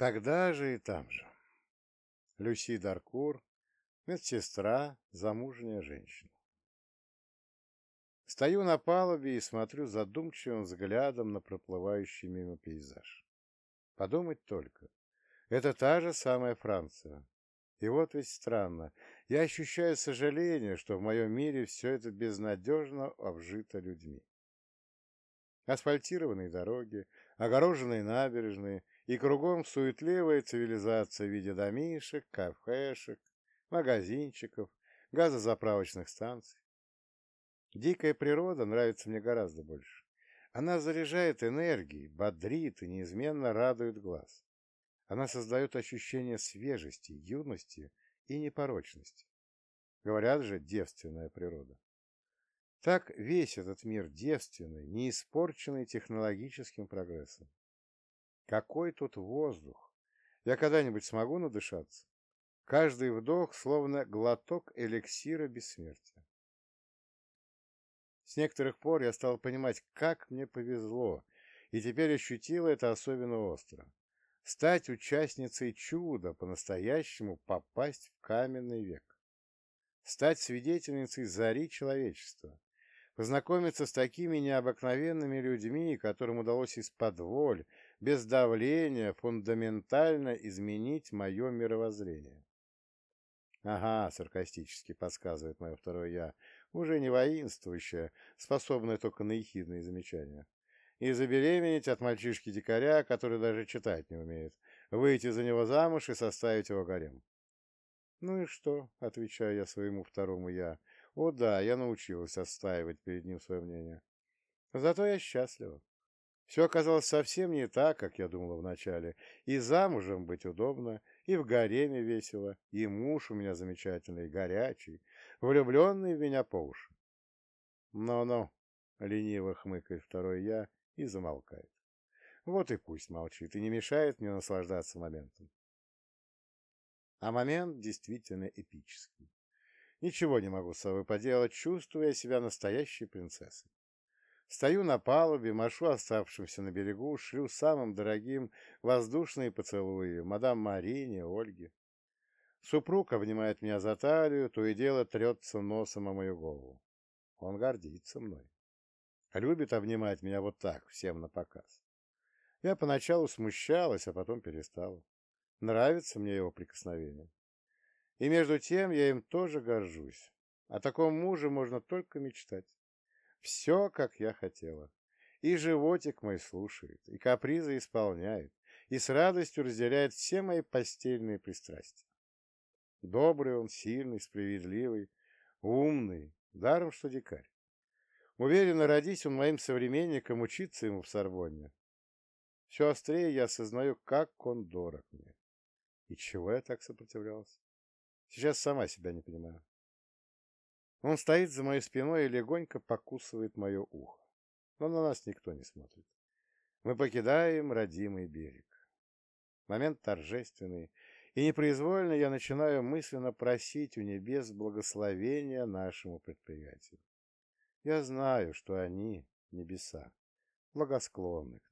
Тогда же и там же. Люси Даркур, медсестра, замужняя женщина. Стою на палубе и смотрю задумчивым взглядом на проплывающий мимо пейзаж. Подумать только. Это та же самая Франция. И вот ведь странно. Я ощущаю сожаление, что в моем мире все это безнадежно обжито людьми. Асфальтированные дороги, огороженные набережные и кругом суетливая цивилизация в виде домишек, кафешек, магазинчиков, газозаправочных станций. Дикая природа нравится мне гораздо больше. Она заряжает энергией, бодрит и неизменно радует глаз. Она создает ощущение свежести, юности и непорочности. Говорят же, девственная природа. Так весь этот мир девственный, не испорченный технологическим прогрессом. Какой тут воздух! Я когда-нибудь смогу надышаться? Каждый вдох словно глоток эликсира бессмертия. С некоторых пор я стал понимать, как мне повезло, и теперь ощутил это особенно остро. Стать участницей чуда, по-настоящему попасть в каменный век. Стать свидетельницей зари человечества. Познакомиться с такими необыкновенными людьми, которым удалось из-под воль, без давления, фундаментально изменить мое мировоззрение. Ага, саркастически подсказывает мое второе «я», уже не воинствующая, способная только на ехидные замечания. И забеременеть от мальчишки-дикаря, который даже читать не умеет, выйти за него замуж и составить его гарем. «Ну и что?» — отвечаю я своему второму «я». «О да, я научилась отстаивать перед ним свое мнение. Зато я счастлива. Все оказалось совсем не так, как я думала вначале. И замужем быть удобно, и в гареме весело, и муж у меня замечательный, горячий, влюбленный в меня по уши. Но-но, лениво хмыкает второй я и замолкает. Вот и пусть молчит, и не мешает мне наслаждаться моментом. А момент действительно эпический. Ничего не могу с собой поделать, чувствуя себя настоящей принцессой. Стою на палубе, машу оставшимся на берегу, шлю самым дорогим воздушные поцелуи мадам Марине, Ольге. Супруг обнимает меня за талию, то и дело трется носом о мою голову. Он гордится мной. Любит обнимать меня вот так, всем на показ. Я поначалу смущалась, а потом перестала. Нравится мне его прикосновение. И между тем я им тоже горжусь. О таком муже можно только мечтать. Все, как я хотела. И животик мой слушает, и капризы исполняет, и с радостью разделяет все мои постельные пристрастия. Добрый он, сильный, справедливый, умный, даром что дикарь. Уверенно, родись он моим современником, учиться ему в Сорбонне. Все острее я осознаю, как он дорог мне. И чего я так сопротивлялся? Сейчас сама себя не понимаю. Он стоит за моей спиной и легонько покусывает мое ухо. Но на нас никто не смотрит. Мы покидаем родимый берег. Момент торжественный, и непроизвольно я начинаю мысленно просить у небес благословения нашему предприятию. Я знаю, что они, небеса, благосклонны к